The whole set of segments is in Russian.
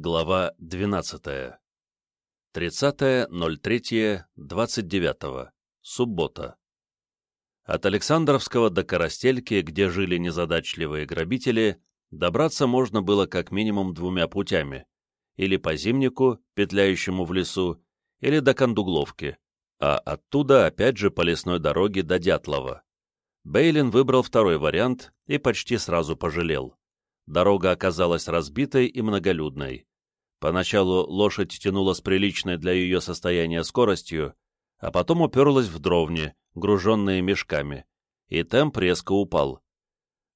Глава 12. 30.03.29. Суббота. От Александровского до Коростельки, где жили незадачливые грабители, добраться можно было как минимум двумя путями. Или по Зимнику, петляющему в лесу, или до Кондугловки, а оттуда опять же по лесной дороге до Дятлова. Бейлин выбрал второй вариант и почти сразу пожалел. Дорога оказалась разбитой и многолюдной. Поначалу лошадь тянула с приличной для ее состояния скоростью, а потом уперлась в дровни, груженные мешками, и темп резко упал.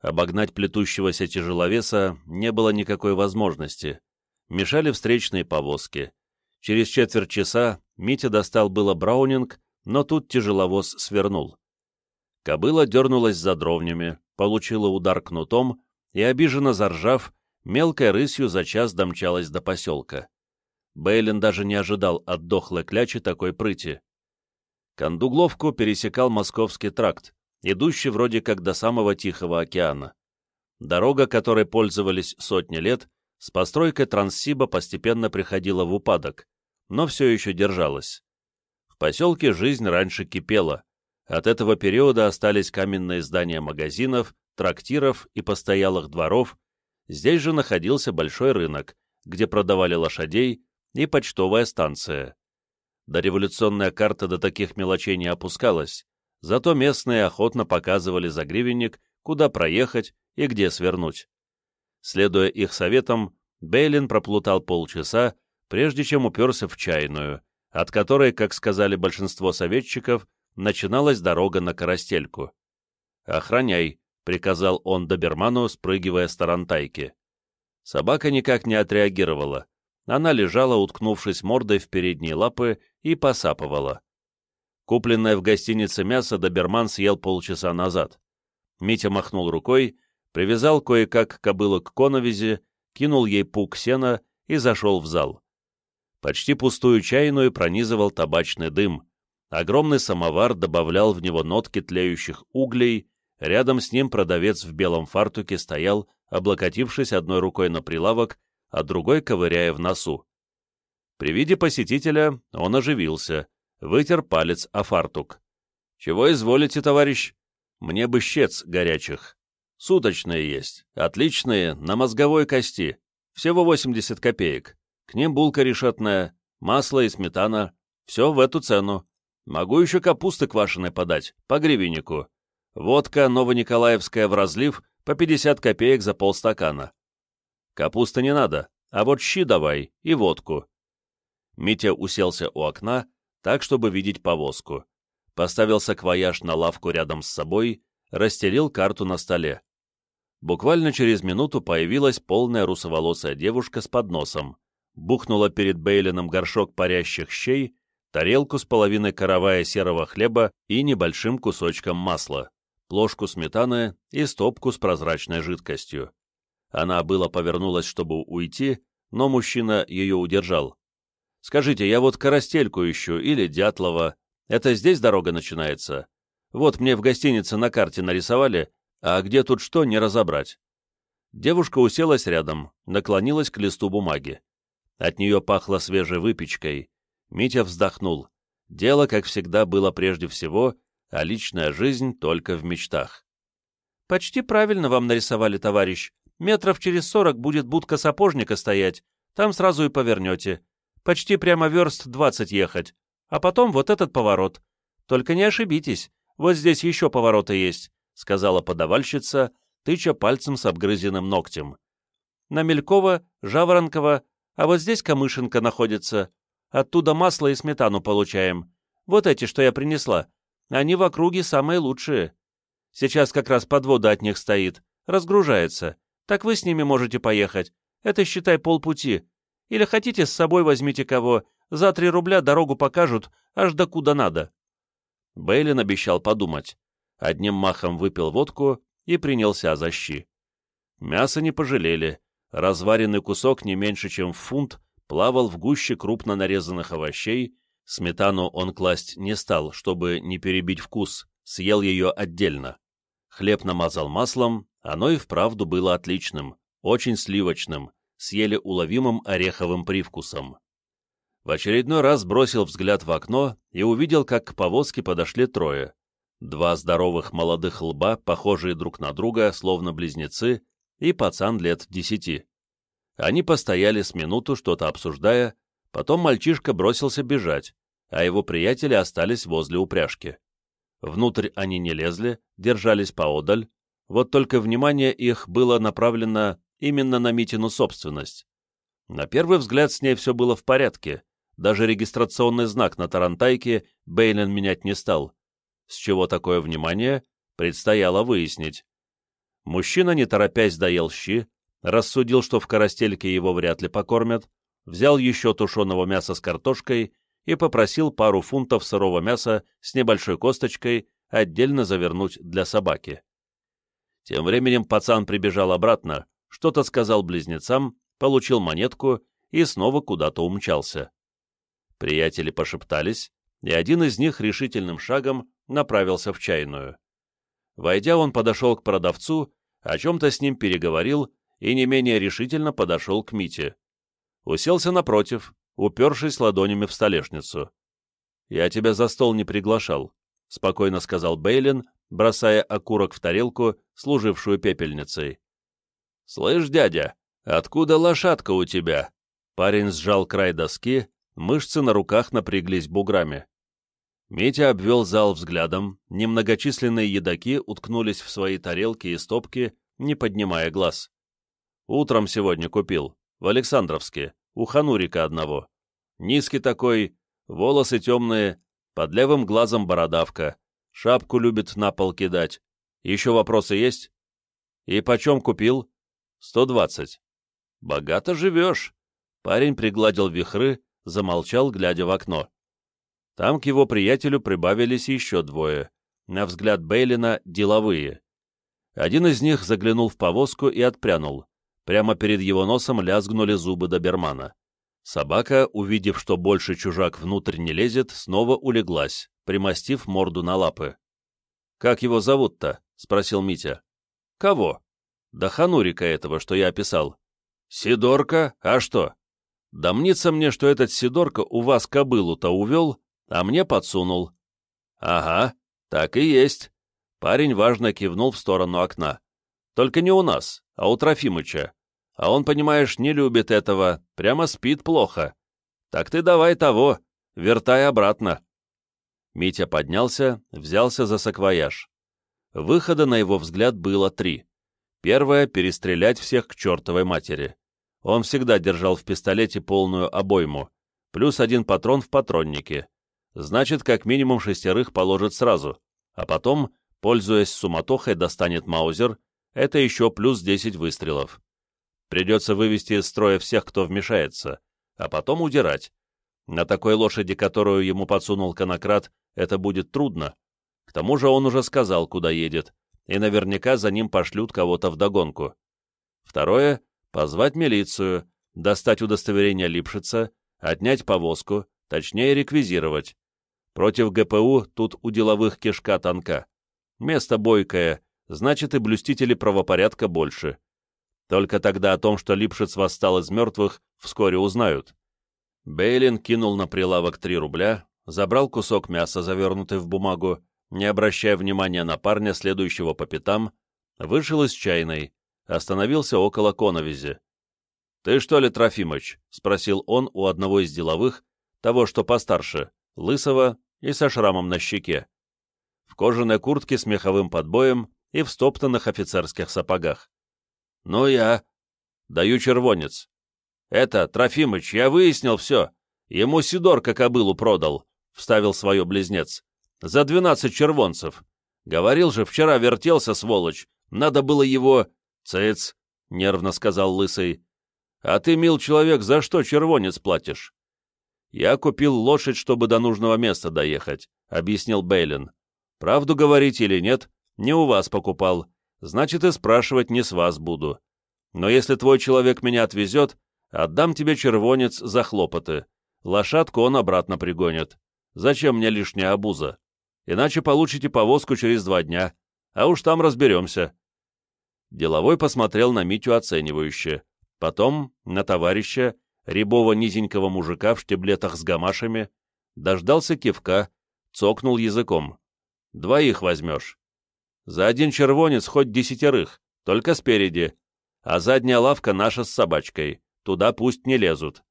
Обогнать плетущегося тяжеловеса не было никакой возможности. Мешали встречные повозки. Через четверть часа Митя достал было браунинг, но тут тяжеловоз свернул. Кобыла дернулась за дровнями, получила удар кнутом и, обиженно заржав, мелкой рысью за час домчалась до поселка. Бейлин даже не ожидал от дохлой клячи такой прыти. Кондугловку пересекал московский тракт, идущий вроде как до самого Тихого океана. Дорога, которой пользовались сотни лет, с постройкой Транссиба постепенно приходила в упадок, но все еще держалась. В поселке жизнь раньше кипела. От этого периода остались каменные здания магазинов, трактиров и постоялых дворов, здесь же находился большой рынок, где продавали лошадей, и почтовая станция. Дореволюционная карта до таких мелочей не опускалась, зато местные охотно показывали за гривенник, куда проехать и где свернуть. Следуя их советам, Бейлин проплутал полчаса, прежде чем уперся в чайную, от которой, как сказали большинство советчиков, начиналась дорога на Коростельку. «Охраняй», — приказал он доберману, спрыгивая с тарантайки. Собака никак не отреагировала. Она лежала, уткнувшись мордой в передние лапы, и посапывала. Купленное в гостинице мясо доберман съел полчаса назад. Митя махнул рукой, привязал кое-как кобылу к коновизе, кинул ей пук сена и зашел в зал. Почти пустую чайную пронизывал табачный дым. Огромный самовар добавлял в него нотки тлеющих углей, Рядом с ним продавец в белом фартуке стоял, облокотившись одной рукой на прилавок, а другой ковыряя в носу. При виде посетителя он оживился, вытер палец о фартук. «Чего изволите, товарищ? Мне бы щец горячих. Суточные есть, отличные, на мозговой кости. Всего 80 копеек. К ним булка решетная, масло и сметана. Все в эту цену. Могу еще капусты квашеной подать, по гривеннику. Водка новониколаевская в разлив по 50 копеек за полстакана. Капуста не надо, а вот щи давай и водку. Митя уселся у окна, так, чтобы видеть повозку. Поставил саквояж на лавку рядом с собой, расстелил карту на столе. Буквально через минуту появилась полная русоволосая девушка с подносом, бухнула перед Бейлином горшок парящих щей, тарелку с половиной каравая серого хлеба и небольшим кусочком масла ложку сметаны и стопку с прозрачной жидкостью. Она было повернулась, чтобы уйти, но мужчина ее удержал. «Скажите, я вот Коростельку ищу или Дятлова. Это здесь дорога начинается? Вот мне в гостинице на карте нарисовали, а где тут что, не разобрать». Девушка уселась рядом, наклонилась к листу бумаги. От нее пахло свежей выпечкой. Митя вздохнул. Дело, как всегда, было прежде всего а личная жизнь только в мечтах. «Почти правильно вам нарисовали, товарищ. Метров через сорок будет будка сапожника стоять, там сразу и повернете. Почти прямо верст двадцать ехать, а потом вот этот поворот. Только не ошибитесь, вот здесь еще повороты есть», — сказала подавальщица, тыча пальцем с обгрызенным ногтем. «На Мелькова, Жаворонкова, а вот здесь Камышенко находится. Оттуда масло и сметану получаем. Вот эти, что я принесла, они в округе самые лучшие. Сейчас как раз подвода от них стоит, разгружается. Так вы с ними можете поехать. Это, считай, полпути. Или хотите, с собой возьмите кого. За три рубля дорогу покажут, аж до куда надо». Бейлин обещал подумать. Одним махом выпил водку и принялся за щи. Мясо не пожалели. Разваренный кусок не меньше, чем фунт, плавал в гуще крупно нарезанных овощей, Сметану он класть не стал, чтобы не перебить вкус, съел ее отдельно. Хлеб намазал маслом, оно и вправду было отличным, очень сливочным, с еле уловимым ореховым привкусом. В очередной раз бросил взгляд в окно и увидел, как к повозке подошли трое. Два здоровых молодых лба, похожие друг на друга, словно близнецы, и пацан лет десяти. Они постояли с минуту, что-то обсуждая, потом мальчишка бросился бежать, а его приятели остались возле упряжки. Внутрь они не лезли, держались поодаль, вот только внимание их было направлено именно на Митину собственность. На первый взгляд с ней все было в порядке, даже регистрационный знак на Тарантайке Бейлен менять не стал. С чего такое внимание, предстояло выяснить. Мужчина, не торопясь, доел щи, рассудил, что в коростельке его вряд ли покормят, взял еще тушеного мяса с картошкой и попросил пару фунтов сырого мяса с небольшой косточкой отдельно завернуть для собаки. Тем временем пацан прибежал обратно, что-то сказал близнецам, получил монетку и снова куда-то умчался. Приятели пошептались, и один из них решительным шагом направился в чайную. Войдя, он подошел к продавцу, о чем-то с ним переговорил и не менее решительно подошел к Мите. Уселся напротив, упершись ладонями в столешницу. «Я тебя за стол не приглашал», — спокойно сказал Бейлин, бросая окурок в тарелку, служившую пепельницей. «Слышь, дядя, откуда лошадка у тебя?» Парень сжал край доски, мышцы на руках напряглись буграми. Митя обвел зал взглядом, немногочисленные едоки уткнулись в свои тарелки и стопки, не поднимая глаз. Утром сегодня купил, в Александровске, у Ханурика одного. Низкий такой, волосы темные, под левым глазом бородавка, шапку любит на пол кидать. Еще вопросы есть? И почем купил? Сто двадцать. Богато живешь. Парень пригладил вихры, замолчал, глядя в окно. Там к его приятелю прибавились еще двое. На взгляд Бейлина — деловые. Один из них заглянул в повозку и отпрянул. Прямо перед его носом лязгнули зубы добермана. Собака, увидев, что больше чужак внутрь не лезет, снова улеглась, примостив морду на лапы. «Как его зовут-то?» — спросил Митя. «Кого?» «Да Ханурика этого, что я описал». «Сидорка? А что?» «Да мнится мне, что этот Сидорка у вас кобылу-то увел, а мне подсунул». «Ага, так и есть». Парень важно кивнул в сторону окна. «Только не у нас, а у Трофимыча. А он, понимаешь, не любит этого, прямо спит плохо. Так ты давай того, вертай обратно». Митя поднялся, взялся за саквояж. Выхода, на его взгляд, было три. Первое — перестрелять всех к чертовой матери. Он всегда держал в пистолете полную обойму, плюс один патрон в патроннике. Значит, как минимум шестерых положит сразу, а потом, пользуясь суматохой, достанет маузер это еще плюс 10 выстрелов. Придется вывести из строя всех, кто вмешается, а потом удирать. На такой лошади, которую ему подсунул конократ, это будет трудно. К тому же он уже сказал, куда едет, и наверняка за ним пошлют кого-то вдогонку. Второе — позвать милицию, достать удостоверение Липшица, отнять повозку, точнее реквизировать. Против ГПУ тут у деловых кишка тонка. Место бойкое, значит и блюстители правопорядка больше. Только тогда о том, что Липшиц восстал из мертвых, вскоре узнают. Бейлин кинул на прилавок 3 рубля, забрал кусок мяса, завернутый в бумагу, не обращая внимания на парня, следующего по пятам, вышел из чайной, остановился около коновизи. «Ты что ли, Трофимыч?» — спросил он у одного из деловых, того, что постарше, лысого и со шрамом на щеке. В кожаной куртке с меховым подбоем и в стоптанных офицерских сапогах. «Ну я...» «Даю червонец». «Это, Трофимыч, я выяснил все. Ему Сидорка кобылу продал», — вставил свое близнец. «За двенадцать червонцев. Говорил же, вчера вертелся, сволочь. Надо было его...» «Цыц», — нервно сказал Лысый. «А ты, мил человек, за что червонец платишь?» «Я купил лошадь, чтобы до нужного места доехать», — объяснил Бейлин. «Правду говорить или нет, не у вас покупал, значит и спрашивать не с вас буду. Но если твой человек меня отвезет, отдам тебе червонец за хлопоты. Лошадку он обратно пригонит. Зачем мне лишняя обуза? Иначе получите повозку через два дня, а уж там разберемся». Деловой посмотрел на Митю оценивающе, потом на товарища, рябого низенького мужика в штиблетах с гамашами, дождался кивка, цокнул языком. «Двоих возьмешь. За один червонец хоть десятерых, только спереди, а задняя лавка наша с собачкой, туда пусть не лезут».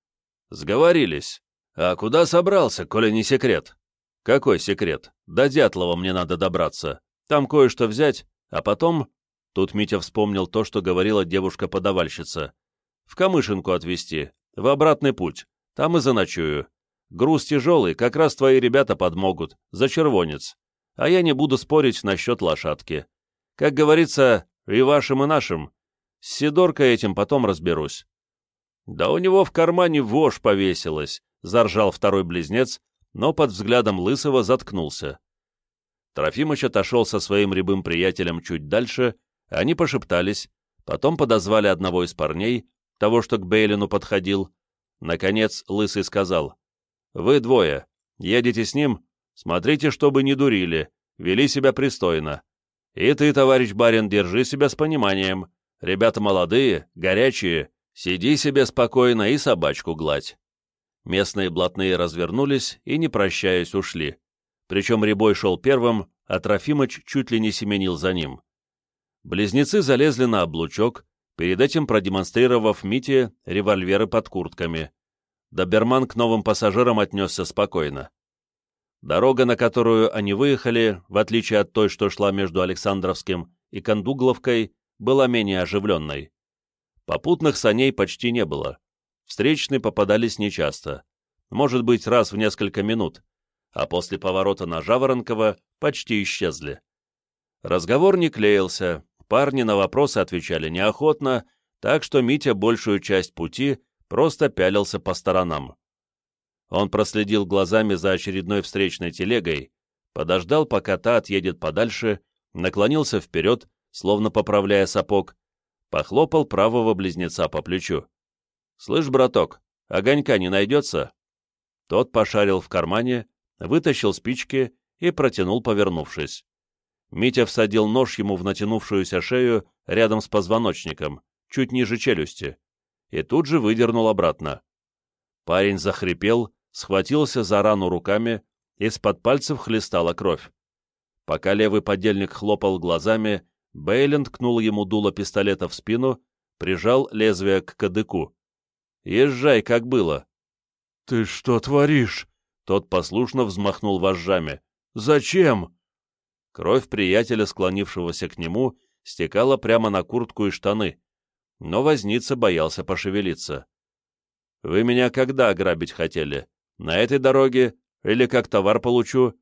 «Сговорились. А куда собрался, коли не секрет?» «Какой секрет? До Дятлова мне надо добраться. Там кое-что взять, а потом...» Тут Митя вспомнил то, что говорила девушка-подавальщица. «В Камышинку отвезти, в обратный путь. Там и заночую. Груз тяжелый, как раз твои ребята подмогут, за червонец. А я не буду спорить насчет лошадки. Как говорится, и вашим, и нашим. С Сидоркой этим потом разберусь». «Да у него в кармане вошь повесилась», — заржал второй близнец, но под взглядом Лысого заткнулся. Трофимыч отошел со своим рябым приятелем чуть дальше, они пошептались, потом подозвали одного из парней, того, что к Бейлину подходил. Наконец Лысый сказал, «Вы двое, едете с ним, смотрите, чтобы не дурили, вели себя пристойно. И ты, товарищ барин, держи себя с пониманием. Ребята молодые, горячие, сиди себе спокойно и собачку гладь». Местные блатные развернулись и, не прощаясь, ушли. Причем Рябой шел первым, а Трофимыч чуть ли не семенил за ним. Близнецы залезли на облучок, перед этим продемонстрировав Мите револьверы под куртками. Доберман к новым пассажирам отнесся спокойно. Дорога, на которую они выехали, в отличие от той, что шла между Александровским и Кондугловкой, была менее оживленной. Попутных саней почти не было. Встречные попадались нечасто, может быть, раз в несколько минут, а после поворота на Жаворонково почти исчезли. Разговор не клеился, парни на вопросы отвечали неохотно, так что Митя большую часть пути просто пялился по сторонам. Он проследил глазами за очередной встречной телегой, подождал, пока та отъедет подальше, наклонился вперед, словно поправляя сапог, похлопал правого близнеца по плечу. «Слышь, браток, огонька не найдется?» Тот пошарил в кармане, вытащил спички и протянул, повернувшись. Митя всадил нож ему в натянувшуюся шею рядом с позвоночником, чуть ниже челюсти, и тут же выдернул обратно. Парень захрипел, схватился за рану руками, из-под пальцев хлестала кровь. Пока левый подельник хлопал глазами, Бейлен ткнул ему дуло пистолета в спину, прижал лезвие к кадыку. Езжай, как было. — Ты что творишь? Тот послушно взмахнул вожжами. «Зачем?» Кровь приятеля, склонившегося к нему, стекала прямо на куртку и штаны, но возница боялся пошевелиться. «Вы меня когда ограбить хотели? На этой дороге? Или как товар получу?»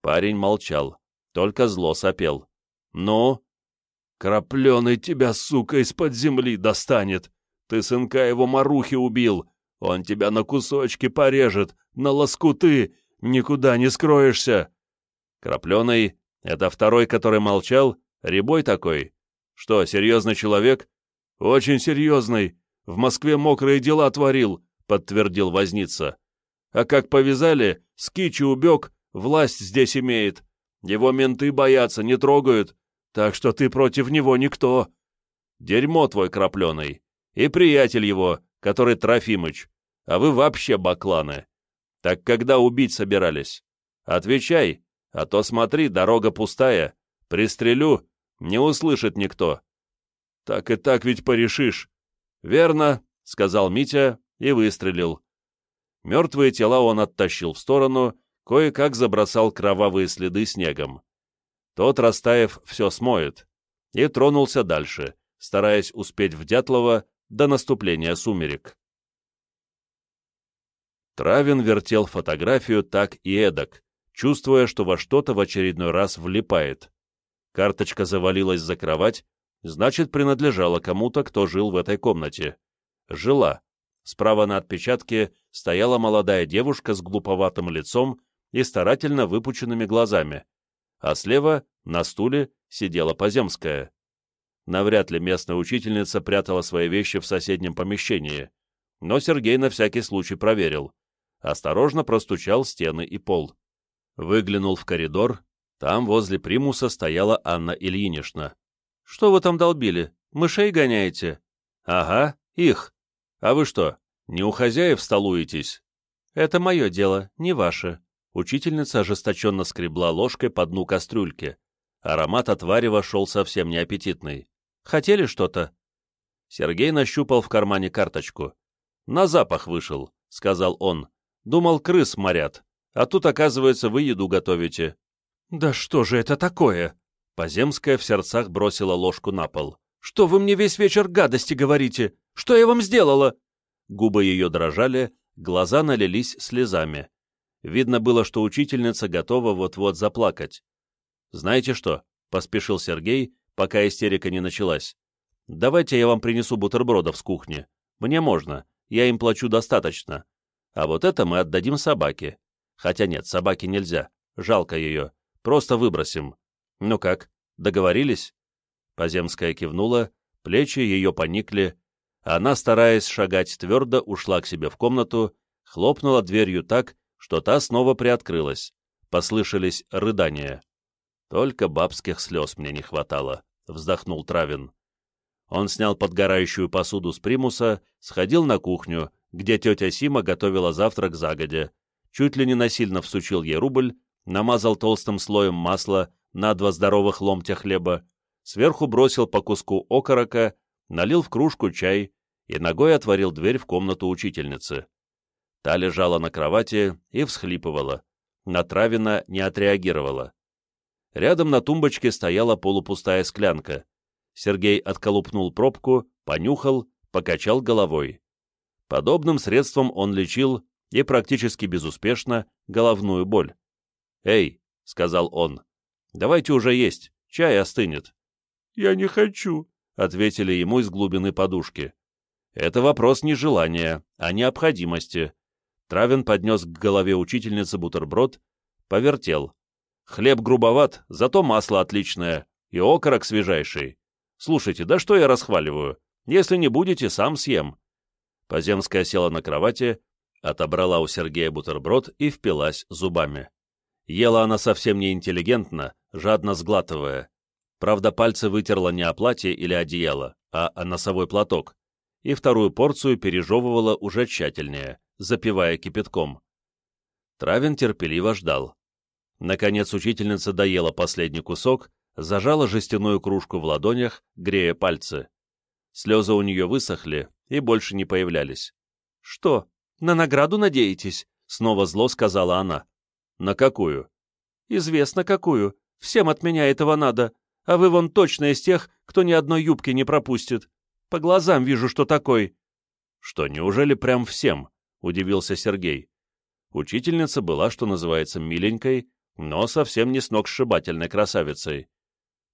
Парень молчал, только зло сопел. «Ну?» «Крапленый тебя, сука, из-под земли достанет!» Ты сынка его Марухи убил. Он тебя на кусочки порежет, на лоскуты. Никуда не скроешься. Крапленый — это второй, который молчал, ребой такой. Что, серьезный человек? Очень серьезный. В Москве мокрые дела творил, подтвердил возница. А как повязали, с кичи убег, власть здесь имеет. Его менты боятся, не трогают, так что ты против него никто. Дерьмо твой крапленый и приятель его, который Трофимыч, а вы вообще бакланы. Так когда убить собирались? Отвечай, а то смотри, дорога пустая, пристрелю, не услышит никто. Так и так ведь порешишь. Верно, — сказал Митя и выстрелил. Мертвые тела он оттащил в сторону, кое-как забросал кровавые следы снегом. Тот, растаяв, все смоет, и тронулся дальше, стараясь успеть в Дятлова до наступления сумерек. Травин вертел фотографию так и эдак, чувствуя, что во что-то в очередной раз влипает. Карточка завалилась за кровать, значит, принадлежала кому-то, кто жил в этой комнате. Жила. Справа на отпечатке стояла молодая девушка с глуповатым лицом и старательно выпученными глазами, а слева, на стуле, сидела Поземская. Навряд ли местная учительница прятала свои вещи в соседнем помещении, но Сергей на всякий случай проверил. Осторожно простучал стены и пол. Выглянул в коридор. Там возле примуса стояла Анна Ильинична. «Что вы там долбили? Мышей гоняете?» «Ага, Их. А вы что, не у хозяев столуетесь? Это мое дело, не ваше. Учительница ожесточенно скребла ложкой по дну кастрюльки. Аромат от варева шел совсем неаппетитный. Хотели что-то? Сергей нащупал в кармане карточку. «На запах вышел», — сказал он. «Думал, крыс морят. А тут, оказывается, вы еду готовите». «Да что же это такое?» Поземская в сердцах бросила ложку на пол. «Что вы мне весь вечер гадости говорите? Что я вам сделала?» Губы ее дрожали, глаза налились слезами. Видно было, что учительница готова вот-вот заплакать. «Знаете что?» — поспешил Сергей, пока истерика не началась. «Давайте я вам принесу бутербродов с кухни. Мне можно, я им плачу достаточно. А вот это мы отдадим собаке. Хотя нет, собаке нельзя, жалко ее. Просто выбросим. Ну как, договорились?» Поземская кивнула, плечи ее поникли. Она, стараясь шагать твердо, ушла к себе в комнату, хлопнула дверью так, что та снова приоткрылась. Послышались рыдания. «Только бабских слез мне не хватало», — вздохнул Травин. Он снял подгорающую посуду с примуса, сходил на кухню, где тетя Сима готовила завтрак загодя, чуть ли не насильно всучил ей рубль, намазал толстым слоем масла на два здоровых ломтя хлеба, сверху бросил по куску окорока, налил в кружку чай и ногой отворил дверь в комнату учительницы. Та лежала на кровати и всхлипывала. На Травина не отреагировала. Рядом на тумбочке стояла полупустая склянка. Сергей отколупнул пробку, понюхал, покачал головой. Подобным средством он лечил, и практически безуспешно, головную боль. «Эй», — сказал он, — «давайте уже есть, чай остынет». «Я не хочу», — ответили ему из глубины подушки. «Это вопрос не желания, а необходимости», Травин поднес к голове учительницы бутерброд, повертел. Хлеб грубоват, зато масло отличное, и окорок свежайший. Слушайте, да что я расхваливаю? Если не будете, сам съем. Поземская села на кровати, отобрала у Сергея бутерброд и впилась зубами. Ела она совсем не интеллигентно, жадно сглатывая. Правда, пальцы вытерла не о платье или одеяло, а о носовой платок, и вторую порцию пережевывала уже тщательнее запивая кипятком. Травин терпеливо ждал. Наконец учительница доела последний кусок, зажала жестяную кружку в ладонях, грея пальцы. Слезы у нее высохли и больше не появлялись. «Что, на награду надеетесь?» — снова зло сказала она. «На какую?» «Известно какую. Всем от меня этого надо. А вы вон точно из тех, кто ни одной юбки не пропустит. По глазам вижу, что такой». «Что, неужели прям всем?» — удивился Сергей. Учительница была, что называется, миленькой, но совсем не сногсшибательной красавицей.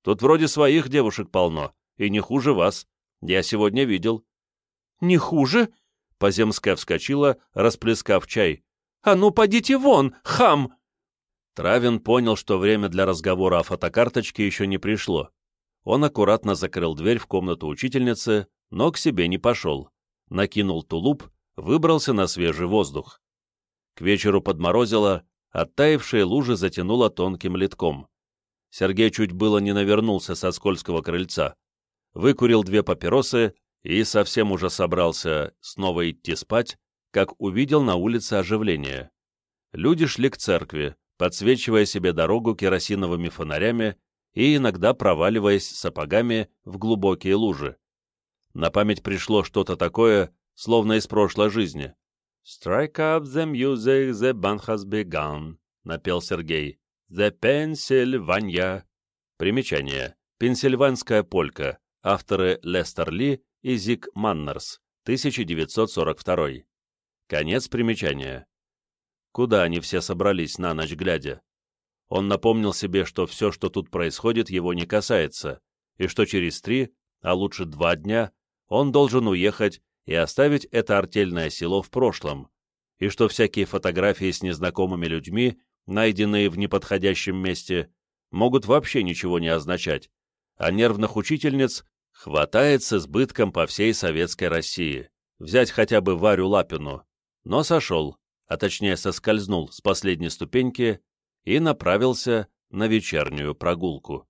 Тут вроде своих девушек полно, и не хуже вас. Я сегодня видел. — Не хуже? — Поземская вскочила, расплескав чай. — А ну, подите вон, хам! Травин понял, что время для разговора о фотокарточке еще не пришло. Он аккуратно закрыл дверь в комнату учительницы, но к себе не пошел. Накинул тулуп выбрался на свежий воздух. К вечеру подморозило, оттаившие лужи затянуло тонким литком. Сергей чуть было не навернулся со скользкого крыльца. Выкурил две папиросы и совсем уже собрался снова идти спать, как увидел на улице оживление. Люди шли к церкви, подсвечивая себе дорогу керосиновыми фонарями и иногда проваливаясь сапогами в глубокие лужи. На память пришло что-то такое, словно из прошлой жизни. «Strike up the music, the band has begun», — напел Сергей. «The Pennsylvania». Примечание. Пенсильванская полька. Авторы Лестер Ли и Зик Маннерс. 1942. Конец примечания. Куда они все собрались на ночь глядя? Он напомнил себе, что все, что тут происходит, его не касается, и что через три, а лучше два дня, он должен уехать и оставить это артельное село в прошлом, и что всякие фотографии с незнакомыми людьми, найденные в неподходящем месте, могут вообще ничего не означать, а нервных учительниц хватает с избытком по всей советской России. Взять хотя бы Варю Лапину. Но сошел, а точнее соскользнул с последней ступеньки и направился на вечернюю прогулку.